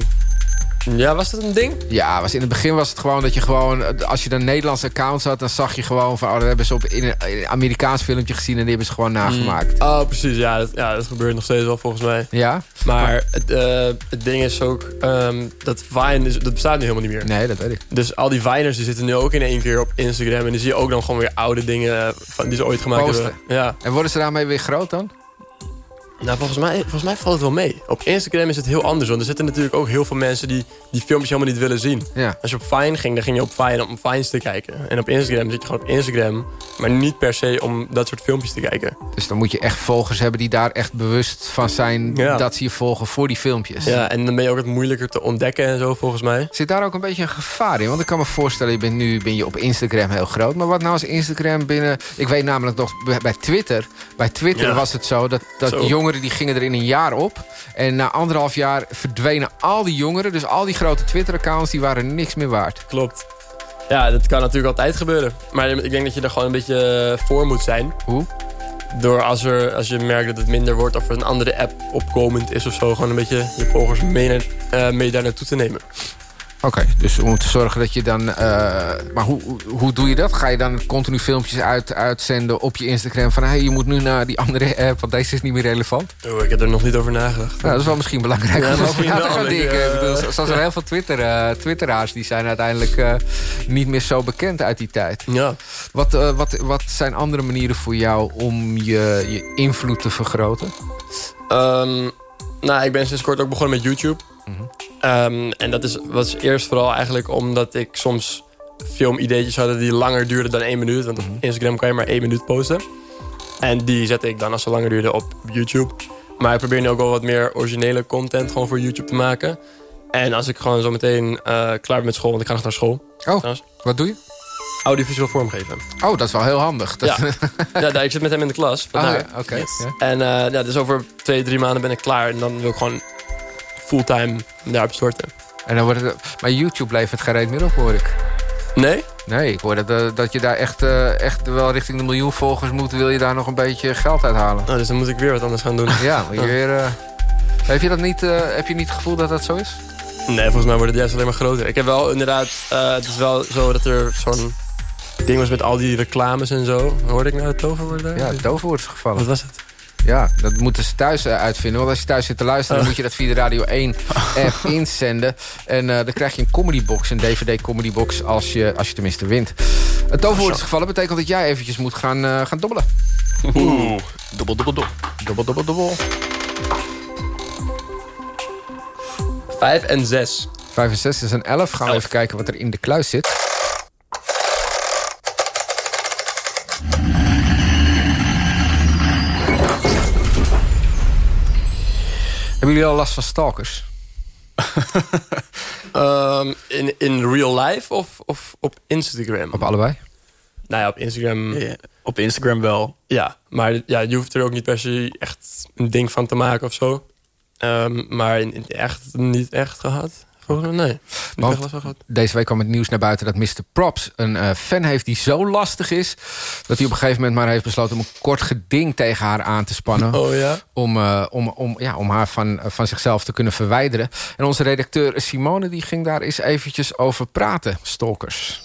ja, was dat een ding? Ja, was in het begin was het gewoon dat je gewoon... Als je een Nederlandse account had, dan zag je gewoon van... Oh, dat hebben ze op, in een, Amerikaans filmpje gezien... en die hebben ze gewoon nagemaakt. Oh, precies. Ja dat, ja, dat gebeurt nog steeds wel volgens mij. Ja? Maar het, eh, het ding is ook ehm, dat Vine, is, dat bestaat nu helemaal niet meer. Nee, dat weet ik. Dus al die Viners die zitten nu ook in één keer op Instagram. En die zie je ook dan gewoon weer oude dingen van, die ze ooit gemaakt Posten. hebben. Ja. En worden ze daarmee weer groot dan? Nou, volgens mij, volgens mij valt het wel mee. Op Instagram is het heel anders. Want er zitten natuurlijk ook heel veel mensen die die filmpjes helemaal niet willen zien. Ja. Als je op Vine ging, dan ging je op Vine om Vines te kijken. En op Instagram zit je gewoon op Instagram. Maar niet per se om dat soort filmpjes te kijken. Dus dan moet je echt volgers hebben die daar echt bewust van zijn... Ja. dat ze je volgen voor die filmpjes. Ja, en dan ben je ook het moeilijker te ontdekken en zo, volgens mij. Zit daar ook een beetje een gevaar in? Want ik kan me voorstellen, je bent nu ben je op Instagram heel groot. Maar wat nou als Instagram binnen... Ik weet namelijk nog bij- Twitter. Bij Twitter Ja. was het zo dat, dat Zo. jongeren die gingen er in een jaar op. En na anderhalf jaar verdwenen al die jongeren. Dus al die grote Twitter-accounts die waren niks meer waard. Klopt. Ja, dat kan natuurlijk altijd gebeuren. Maar ik denk dat je er gewoon een beetje eh, voor moet zijn. Hoe? Door als, er, als je merkt dat het minder wordt of er een andere app opkomend is of zo... gewoon een beetje je volgers mee, naar- eh, mee daar naartoe te nemen. Oké, dus om te zorgen dat je dan... eh, maar hoe, hoe, doe je dat? Ga je dan continu filmpjes uit, uitzenden op je Instagram... van hey, je moet nu naar die andere app, want deze is niet meer relevant? Oh, ik heb er nog niet over nagedacht. Nou, dat is wel misschien belangrijk Ja, om over na te gaan denken. eh, Zoals er heel veel Twitter, eh, Twitteraars... die zijn uiteindelijk niet meer zo bekend uit die tijd. Ja. Wat, wat, wat zijn andere manieren voor jou om je, je invloed te vergroten? Ehm, nou, ik ben sinds kort ook begonnen met YouTube. Ehm, en dat is, was eerst vooral eigenlijk omdat ik soms filmideetjes had die langer duurden dan één minuut. Want op Instagram kan je maar één minuut posten. En die zette ik dan als ze langer duurden op YouTube. Maar ik probeer nu ook wel wat meer originele content gewoon voor YouTube te maken. En als ik gewoon zo meteen eh, klaar ben met school, want ik ga nog naar school. Oh, wat doe je? Audiovisueel vormgeven. Oh, dat is wel heel handig. Dat, <laughs> Ja. ja, ik zit met hem in de klas. Ah, oké, Yes. En eh, ja, dus over twee, drie maanden ben ik klaar. En dan wil ik gewoon fulltime daarop storten. En dan wordt het, maar YouTube levert geen reet meer op, hoor ik. Nee? Nee, ik hoor dat, eh, dat je daar echt, eh, echt wel richting de miljoen volgers moet... wil je daar nog een beetje geld uithalen. Nou, dus dan moet ik weer wat anders gaan doen. Ja, moet je weer... eh, heb, je dat niet, heb je niet het gevoel dat dat zo is? Nee, volgens mij wordt het juist alleen maar groter. Ik heb wel inderdaad... het is wel zo dat er zo'n ding was met al die reclames en zo. Hoorde ik nou het toverwoord daar? Ja, het toverwoord is gevallen. Wat was het? Ja, dat moeten ze thuis eh, uitvinden. Want als je thuis zit te luisteren... dan Oh. moet je dat via de Radio 1 <laughs> app inzenden. En eh, dan krijg je een comedybox, een DVD-comedybox... Als je, als je tenminste wint. Het toverwoord is gevallen. betekent dat jij eventjes moet gaan, eh, gaan dobbelen. Oeh, dobbel, dobbel, dobbel. Dobbel, dobbel, dobbel. Vijf en zes. Vijf en zes is een elf. Gaan we even kijken wat er in de kluis zit. Hebben jullie al last van stalkers? <laughs> Ehm, in, in real life of, of op Instagram? Op allebei? Nou ja, op Instagram... op Instagram wel. Ja, maar ja, je hoeft er ook niet per se echt een ding van te maken of zo. Ehm, maar in, in echt niet echt gehad. Vroeger, nee. Want deze week kwam het nieuws naar buiten dat Mr. Props een eh, fan heeft die zo lastig is... dat hij op een gegeven moment maar heeft besloten om een kort geding tegen haar aan te spannen. Oh ja? Om, eh, om, om, ja, om haar van, van zichzelf te kunnen verwijderen. En onze redacteur Simone die ging daar eens eventjes over praten, stalkers.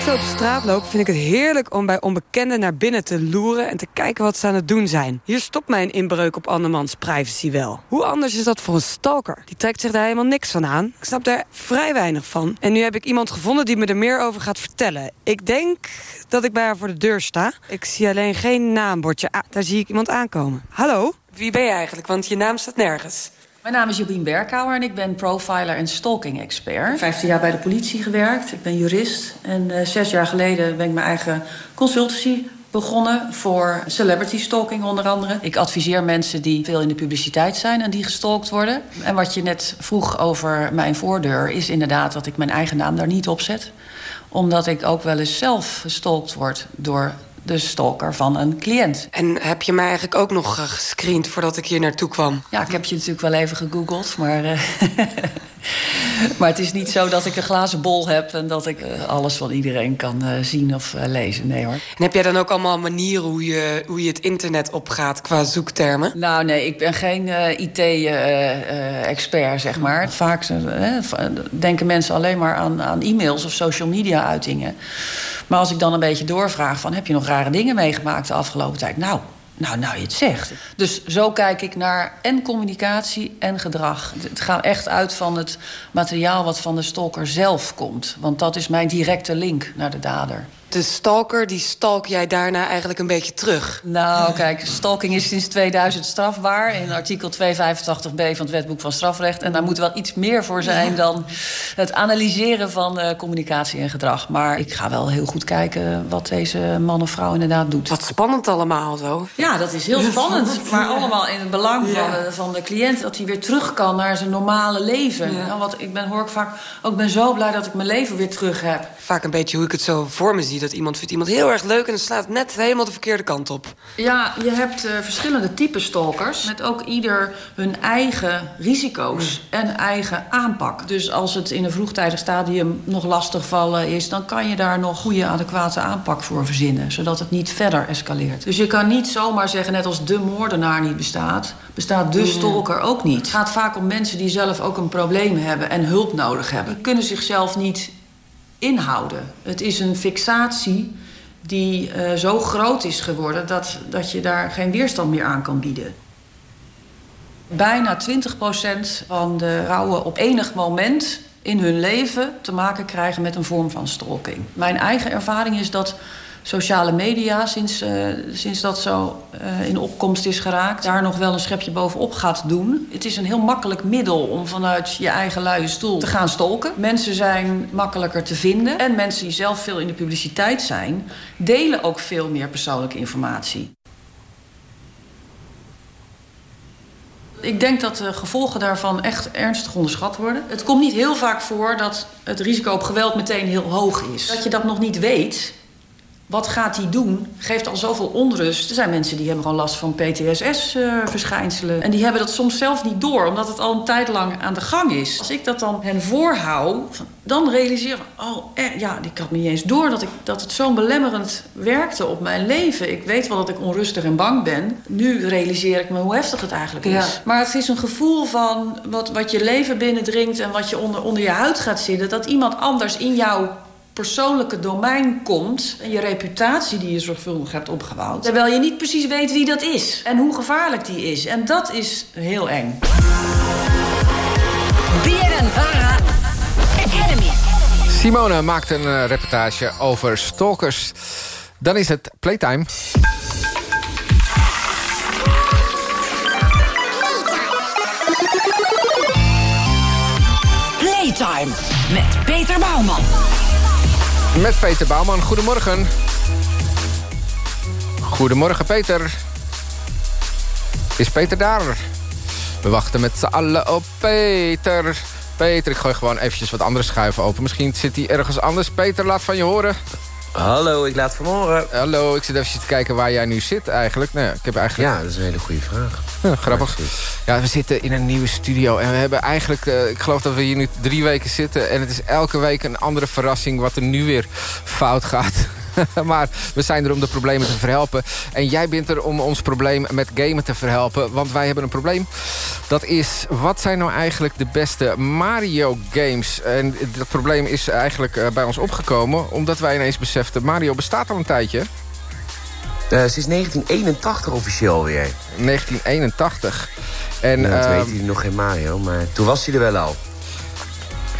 Ik zo op straat loop, vind ik het heerlijk om bij onbekenden naar binnen te loeren en te kijken wat ze aan het doen zijn. Hier stopt mijn inbreuk op andermans privacy wel. Hoe anders is dat voor een stalker? Die trekt zich daar helemaal niks van aan. Ik snap daar vrij weinig van. En nu heb ik iemand gevonden die me er meer over gaat vertellen. Ik denk dat ik bij haar voor de deur sta. Ik zie alleen geen naambordje. Ah, daar zie ik iemand aankomen. Hallo? Wie ben je eigenlijk? Want je naam staat nergens. Mijn naam is Jobien Berkouwer en ik ben profiler en stalking-expert. 15 jaar bij de politie gewerkt, ik ben jurist. En eh, zes jaar geleden ben ik mijn eigen consultancy begonnen voor celebrity stalking onder andere. Ik adviseer mensen die veel in de publiciteit zijn en die gestalkt worden. En wat je net vroeg over mijn voordeur is inderdaad dat ik mijn eigen naam daar niet op zet. Omdat ik ook wel eens zelf gestalkt word door de stalker van een cliënt. En heb je mij eigenlijk ook nog eh, gescreend voordat ik hier naartoe kwam? Ja, ik heb je natuurlijk wel even gegoogeld, maar... eh, <laughs> maar het is niet zo dat ik een glazen bol heb... en dat ik eh, alles van iedereen kan zien of lezen. Nee hoor. En heb jij dan ook allemaal manieren hoe je, hoe je het internet opgaat qua zoektermen? Nou nee, ik ben geen IT-expert, zeg maar. Vaak denken mensen alleen maar aan, aan e-mails of social media uitingen. Maar als ik dan een beetje doorvraag van... heb je nog rare dingen meegemaakt de afgelopen tijd? Nou, nou, nou je het zegt. Dus zo kijk ik naar en communicatie en gedrag. Het gaat echt uit van het materiaal wat van de stalker zelf komt. Want dat is mijn directe link naar de dader. De stalker, die stalk jij daarna eigenlijk een beetje terug. Nou, kijk, stalking is sinds 2000 strafbaar... in artikel 285b van het wetboek van strafrecht. En daar moet wel iets meer voor zijn dan het analyseren van eh, communicatie en gedrag. Maar ik ga wel heel goed kijken wat deze man of vrouw inderdaad doet. Wat spannend allemaal zo. Ja, dat is heel spannend. Maar allemaal in het belang Ja. van, de, van de cliënt. Dat hij weer terug kan naar zijn normale leven. Ja. Nou, wat ik ben, hoor ik vaak, ook ik ben zo blij dat ik mijn leven weer terug heb. Vaak een beetje hoe ik het zo voor me zie. Dat iemand vindt iemand heel erg leuk en dan slaat het net helemaal de verkeerde kant op. Ja, je hebt eh, verschillende typen stalkers. Met ook ieder hun eigen risico's en eigen aanpak. Dus als het in een vroegtijdig stadium nog lastig vallen is... dan kan je daar nog goede, adequate aanpak voor verzinnen. Zodat het niet verder escaleert. Dus je kan niet zomaar zeggen, net als de moordenaar niet bestaat... bestaat de stalker ook niet. Het gaat vaak om mensen die zelf ook een probleem hebben... en hulp nodig hebben. Die kunnen zichzelf niet inhouden. Het is een fixatie die eh, zo groot is geworden dat, dat je daar geen weerstand meer aan kan bieden. Bijna 20% van de vrouwen op enig moment in hun leven te maken krijgen met een vorm van stalking. Mijn eigen ervaring is dat sociale media, sinds, eh, sinds dat zo eh, in opkomst is geraakt, daar nog wel een schepje bovenop gaat doen. Het is een heel makkelijk middel om vanuit je eigen luie stoel te gaan stalken. Mensen zijn makkelijker te vinden en mensen die zelf veel in de publiciteit zijn, delen ook veel meer persoonlijke informatie. Ik denk dat de gevolgen daarvan echt ernstig onderschat worden. Het komt niet heel vaak voor dat het risico op geweld meteen heel hoog is. Dat je dat nog niet weet, wat gaat hij doen, geeft al zoveel onrust. Er zijn mensen die hebben gewoon last van PTSS-verschijnselen. en die hebben dat soms zelf niet door, omdat het al een tijd lang aan de gang is. Als ik dat dan hen voorhoud, dan realiseer ik... oh, eh, ja, ik had niet eens door dat, ik, dat het zo belemmerend werkte op mijn leven. Ik weet wel dat ik onrustig en bang ben. Nu realiseer ik me hoe heftig het eigenlijk is. Ja. Maar het is een gevoel van wat, wat je leven binnendringt... en wat je onder, onder je huid gaat zitten... dat iemand anders in jou persoonlijke domein komt... en je reputatie die je zorgvuldig hebt opgebouwd... terwijl je niet precies weet wie dat is en hoe gevaarlijk die is. En dat is heel eng. Academy. Simone maakt een eh, reportage over stalkers. Dan is het playtime. Playtime met Peter Bouwman. Met Peter Bouwman. Goedemorgen. Goedemorgen, Peter. Is Peter daar? We wachten met z'n allen op Peter. Peter, ik gooi gewoon eventjes wat andere schuiven open. Misschien zit hij ergens anders. Peter, laat van je horen. Hallo, ik laat van me horen. Hallo, ik zit even te kijken waar jij nu zit eigenlijk. Nou, ja, ik heb eigenlijk... Ja, dat is een hele goede vraag. Ja, grappig. Ja, we zitten in een nieuwe studio. En we hebben eigenlijk... eh, ik geloof dat we hier nu drie weken zitten. En het is elke week een andere verrassing... wat er nu weer fout gaat. <laughs> maar we zijn er om de problemen te verhelpen. En jij bent er om ons probleem met gamen te verhelpen. Want wij hebben een probleem. Dat is, wat zijn nou eigenlijk de beste Mario games? En dat probleem is eigenlijk eh, bij ons opgekomen... omdat wij ineens beseften... Mario bestaat al een tijdje. Eh, sinds 1981 officieel weer. 1981. En, nou, toen ehm, heette hij nog geen Mario, maar toen was hij er wel al.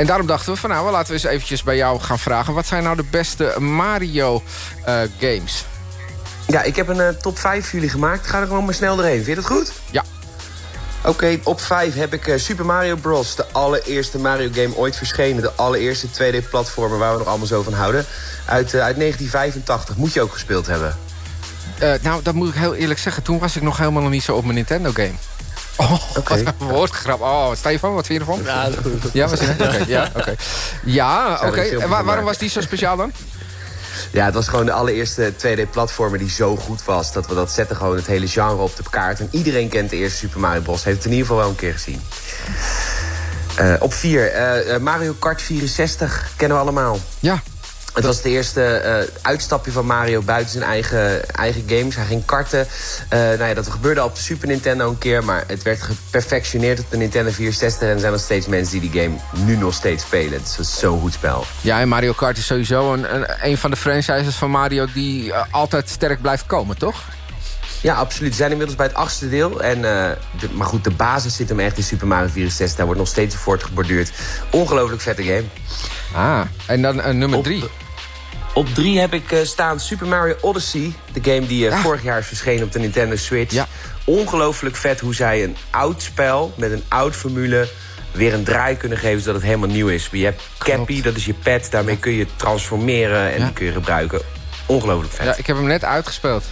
En daarom dachten we van nou, laten we eens eventjes bij jou gaan vragen... wat zijn nou de beste Mario eh, games? Ja, ik heb een eh, top 5 voor jullie gemaakt. Ga er gewoon maar snel doorheen. Vind je dat goed? Ja. Oké, op 5 heb ik eh, Super Mario Bros. De allereerste Mario game ooit verschenen. De allereerste 2D-platformer waar we nog allemaal zo van houden. Uit, uit 1985. Moet je ook gespeeld hebben. Nou, dat moet ik heel eerlijk zeggen. Toen was ik nog helemaal nog niet zo op mijn Nintendo game. Oh, wat een woordgrap. Oh, Stefan, wat vind je ervan? Ja, dat is goed. Ja, was ja, oké. Ja, oké. wa- waarom was die zo speciaal dan? Ja, het was gewoon de allereerste 2D-platformer die zo goed was... dat we dat zetten gewoon het hele genre op de kaart. En iedereen kent de eerste Super Mario Bros. Heeft het in ieder geval wel een keer gezien. Eh, op 4, Mario Kart 64. Kennen we allemaal. Ja. Het was het eerste eh, uitstapje van Mario buiten zijn eigen, eigen games. Hij ging karten. Eh, nou ja, dat gebeurde al op de Super Nintendo een keer... maar het werd geperfectioneerd op de Nintendo 64... en er zijn nog steeds mensen die die game nu nog steeds spelen. Het is zo'n goed spel. Ja, en Mario Kart is sowieso een, een, een van de franchises van Mario... die eh, altijd sterk blijft komen, toch? Ja, absoluut. We zijn inmiddels bij het achtste deel. En, de- maar goed, de basis zit hem echt in Super Mario 64. Daar wordt nog steeds voort geborduurd. Ongelooflijk vette game. Ah, en dan eh, nummer drie. Op drie heb ik eh, staan Super Mario Odyssey. De game die eh, vorig jaar is verschenen op de Nintendo Switch. Ongelooflijk vet hoe zij een oud spel met een oud formule weer een draai kunnen geven zodat het helemaal nieuw is. Je hebt Cappy, dat is je pet. Daarmee kun je transformeren en die kun je gebruiken. Ongelooflijk vet. Ja, ik heb hem net uitgespeeld.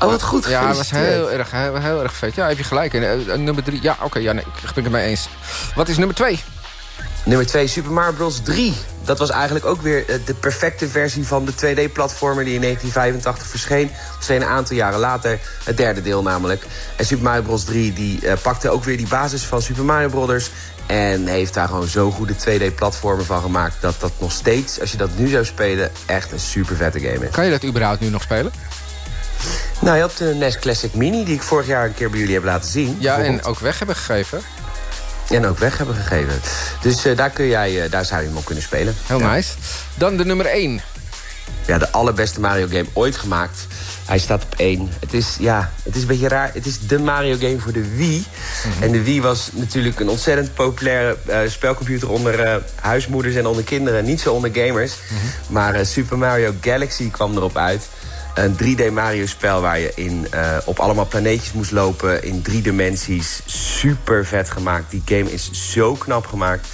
Oh, wat goed. Ja, het was heel erg, heel, heel erg vet. Ja, heb je gelijk. En, nummer drie, ja, oké, ja, nee, ik ben het mee eens. Wat is nummer twee? Nummer 2, Super Mario Bros. 3. Dat was eigenlijk ook weer eh, de perfecte versie van de 2D-platformer... die in 1985 verscheen. Verscheen een aantal jaren later, het derde deel namelijk. En Super Mario Bros. 3 die, eh, pakte ook weer die basis van Super Mario Brothers... en heeft daar gewoon zo'n goede 2D-platformer van gemaakt... dat dat nog steeds, als je dat nu zou spelen... echt een super vette game is. Kan je dat überhaupt nu nog spelen? Nou, je hebt de NES Classic Mini... die ik vorig jaar een keer bij jullie heb laten zien. Ja, en ook weg hebben gegeven. En ook weg hebben gegeven. Dus eh, daar, kun jij, eh, daar zou je hem op kunnen spelen. Heel Ja. nice. Dan de nummer één. Ja, de allerbeste Mario game ooit gemaakt. Hij staat op één. Het is, ja, het is een beetje raar. Het is de Mario game voor de Wii. En de Wii was natuurlijk een ontzettend populaire eh, spelcomputer... onder huismoeders en onder kinderen. Niet zo onder gamers. Maar eh, Super Mario Galaxy kwam erop uit. Een 3D Mario spel waar je in, eh, op allemaal planeetjes moest lopen... in drie dimensies. Super vet gemaakt. Die game is zo knap gemaakt.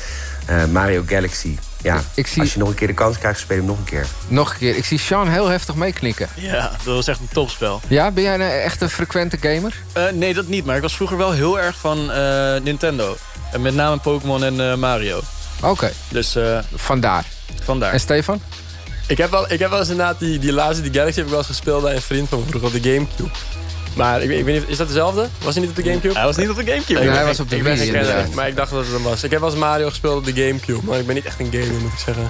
Eh, Mario Galaxy. Ja, als je nog een keer de kans krijgt, speel hem nog een keer. Nog een keer. Ik zie Sean heel heftig meeknikken. Ja, dat was echt een topspel. Ja, ben jij een echt een frequente gamer? Eh, nee, dat niet. Maar ik was vroeger wel heel erg van eh, Nintendo. En met name Pokémon en eh, Mario. Oké. Dus eh, vandaar. Vandaar. En Stefan? Ik heb wel, ik heb wel eens inderdaad die, die laatste, die Galaxy heb ik wel eens gespeeld bij een vriend van me vroeger op de Gamecube. Maar ik, weet- ik weet niet, is dat dezelfde? Was hij niet op de Gamecube? Hij was niet op de Gamecube. Nee, hij was op de ik Wii. Maar ik dacht dat het hem was. Ik heb wel eens Mario gespeeld op de Gamecube. Maar ik ben niet echt een gamer, moet ik zeggen.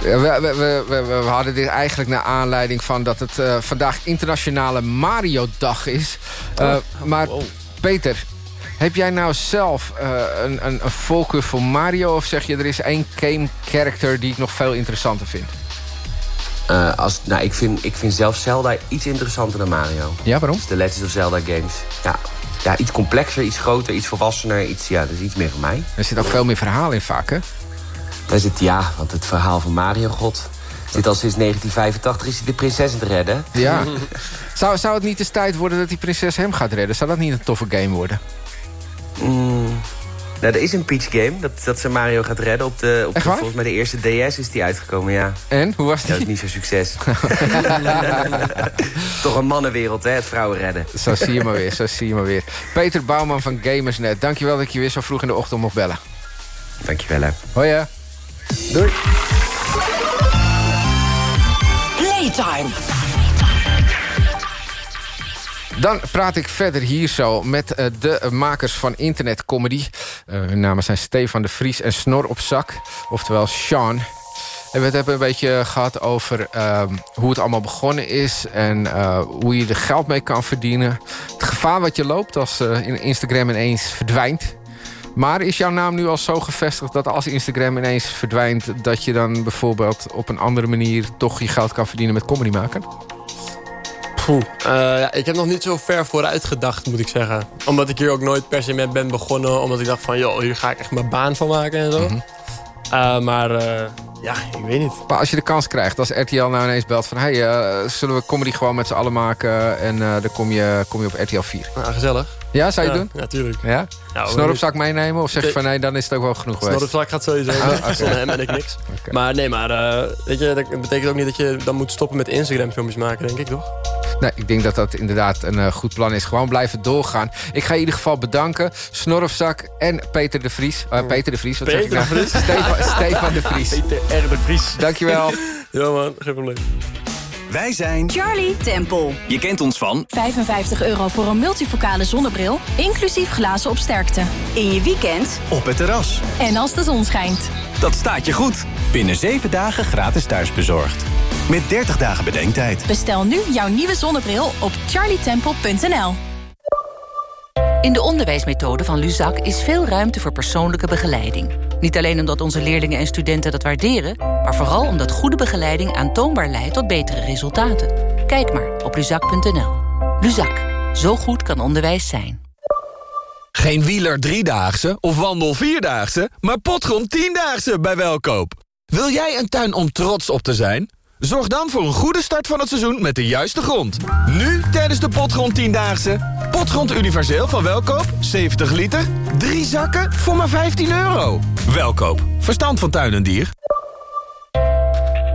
We, we, we, we, hadden dit eigenlijk naar aanleiding van dat het eh, vandaag internationale Mario-dag is. Eh, maar Peter, Heb jij nou zelf eh, een, een, een voorkeur voor Mario... of zeg je er is één game-character die ik nog veel interessanter vind? Eh, als, nou, ik, vind, ik vind zelf Zelda iets interessanter dan Mario. Ja, waarom? Dus de Legend of Zelda games. Ja, ja, iets complexer, iets groter, iets volwassener. Iets, ja, dat is iets meer van mij. Er zit ook veel meer verhaal in vaak, hè? Daar zit, ja, want het verhaal van Mario, god... Zit al sinds 1985 is hij de prinses aan het redden. Ja. <laughs> zou, zou het niet eens tijd worden dat die prinses hem gaat redden? Zou dat niet een toffe game worden? Mm. Nou, er is een Peach game dat, dat ze Mario gaat redden. Op de, op de, Echt waar? volgens mij de eerste DS is die uitgekomen, ja. En, hoe was die? dat is niet zo'n succes. <laughs> <laughs> Toch een mannenwereld, hè, het vrouwen redden. Zo zie je maar weer, zo zie je maar weer. Peter Bouwman van Gamersnet, dankjewel dat ik je weer zo vroeg in de ochtend mocht bellen. Dankjewel, hè. Hoi, hè. Doei. Playtime. Dan praat ik verder hier zo met eh, de makers van internetcomedy. Eh hun namen zijn Stefan de Vries en Snor op zak. Oftewel Sean. En we hebben een beetje gehad over ehm, hoe het allemaal begonnen is... en eh, hoe je er geld mee kan verdienen. Het gevaar wat je loopt als in Instagram ineens verdwijnt. Maar is jouw naam nu al zo gevestigd dat als Instagram ineens verdwijnt... dat je dan bijvoorbeeld op een andere manier toch je geld kan verdienen met comedy maken? Poeh. Eh, ja, ik heb nog niet zo ver vooruit gedacht, moet ik zeggen. Omdat ik hier ook nooit per se mee ben begonnen. Omdat ik dacht van, joh, hier ga ik echt mijn baan van maken en zo. Eh, maar eh, ja, ik weet niet. Maar als je de kans krijgt, als RTL nou ineens belt van... hey, zullen we comedy gewoon met z'n allen maken... en dan kom je, kom je op RTL 4. Nou, gezellig. Ja, zou je Ja, doen? Ja, tuurlijk. Ja? Ja, zak meenemen? Of zeg je van nee, dan is het ook wel genoeg geweest? Snorrevlak gaat sowieso. Ah, oké. Zonder hem en ik niks. Maar nee, maar eh, weet je, dat betekent ook niet dat je dan moet stoppen met Instagram filmpjes maken, denk ik, toch? Nee, ik denk dat dat inderdaad een eh, goed plan is. Gewoon blijven doorgaan. Ik ga in ieder geval bedanken. Snorfzak en Peter de Vries. Eh, Peter de Vries, wat zeg ik nou? Stefan, Stefan de Vries. Peter R. de Vries. Dankjewel. ja man, geen probleem. Wij zijn Charlie Temple. Je kent ons van 55 euro voor een multifocale zonnebril, inclusief glazen op sterkte. In je weekend op het terras. en als de zon schijnt. Dat staat je goed. Binnen 7 dagen gratis thuisbezorgd. Met 30 dagen bedenktijd. Bestel nu jouw nieuwe zonnebril op charlietemple.nl. In de onderwijsmethode van Luzak is veel ruimte voor persoonlijke begeleiding. Niet alleen omdat onze leerlingen en studenten dat waarderen... maar vooral omdat goede begeleiding aantoonbaar leidt tot betere resultaten. Kijk maar op luzak.nl. Luzak, zo goed kan onderwijs zijn. Geen wieler driedaagse of wandel vierdaagse, maar potgrond tiendaagse bij Welkoop. Wil jij een tuin om trots op te zijn? Zorg dan voor een goede start van het seizoen met de juiste grond. Nu tijdens de Potgrond tiendaagse. Potgrond universeel van Welkoop, 70 liter, drie zakken voor maar 15 euro. Welkoop, verstand van tuin en dier.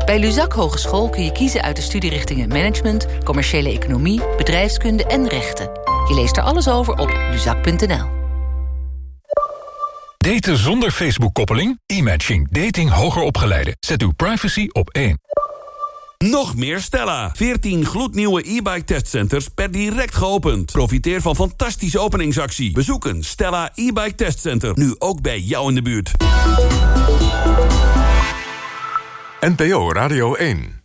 Bij Luzak Hogeschool kun je kiezen uit de studierichtingen Management... Commerciële Economie, Bedrijfskunde en Rechten. Je leest er alles over op luzak.nl. Daten zonder Facebook-koppeling? E-matching. Dating hoger opgeleiden. Zet uw privacy op één. Nog meer Stella. 14 gloednieuwe e-bike testcenters per direct geopend. Profiteer van fantastische openingsactie. Bezoeken Stella e-bike testcenter. Nu ook bij jou in de buurt. NPO Radio 1.